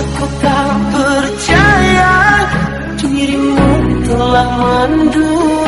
Aku tak percaya Dirimu telah mendung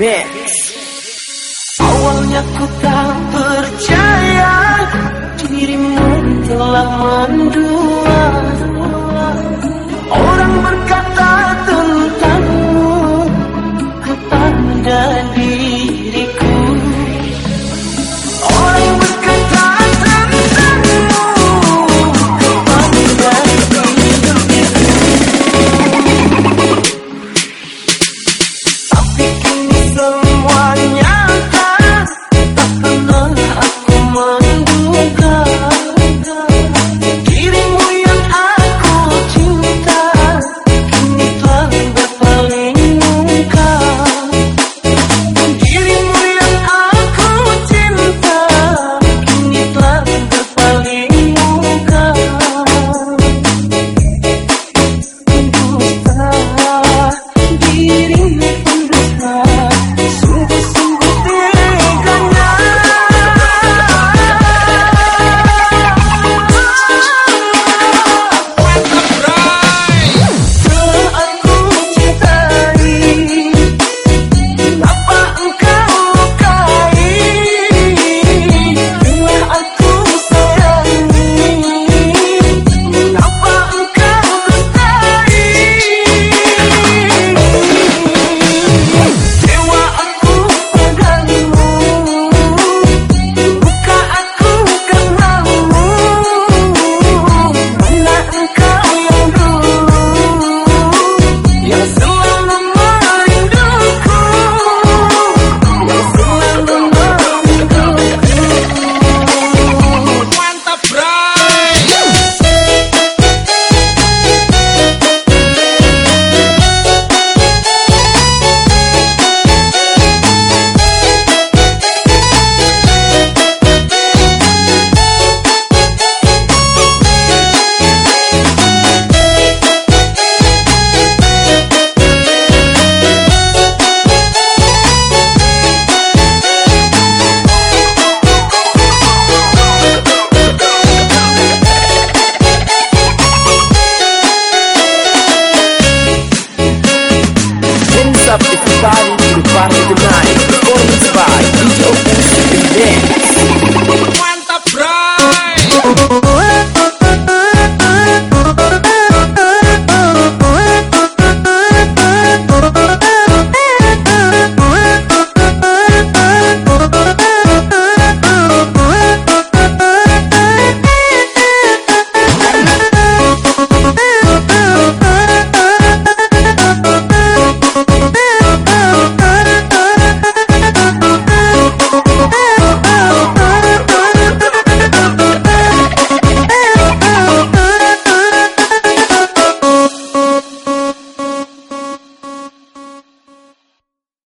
Mix Awalnya ku tak percaya Dirimu telah mendua.